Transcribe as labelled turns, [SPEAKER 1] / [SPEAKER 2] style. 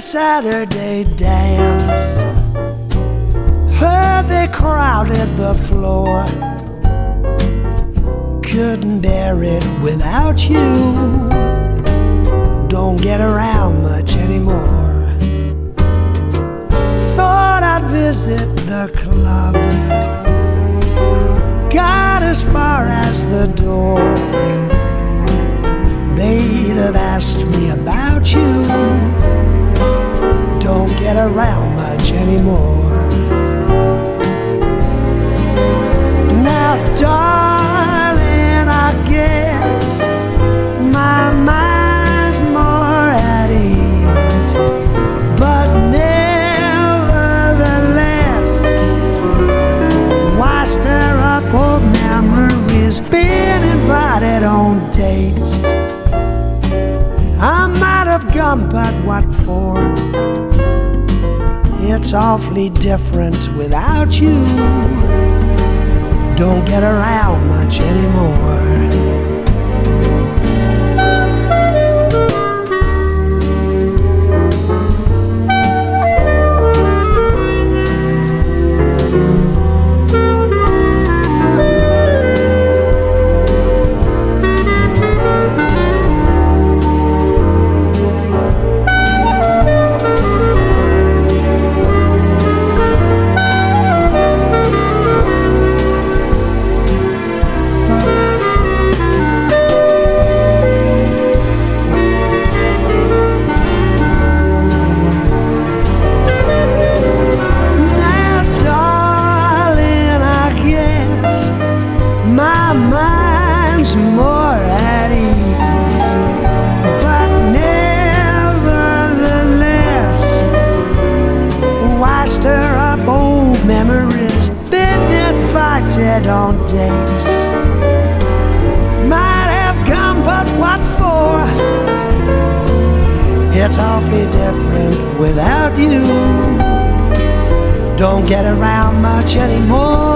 [SPEAKER 1] Saturday dance. Heard they crowded the floor. Couldn't bear it without you. Don't get around much anymore. Thought I'd visit the club. Got as far as the door. They'd have asked me about you around much anymore. Now, darling, I guess my mind's more at ease, but nevertheless, why stir up old memories? Being invited on dates. I might have gone, but what for? It's awfully different without you. Don't get around much anymore. More at ease. But nevertheless, why stir up old memories? Been invited on dates. Might have come, but what for? It's awfully different without you don't get around much anymore.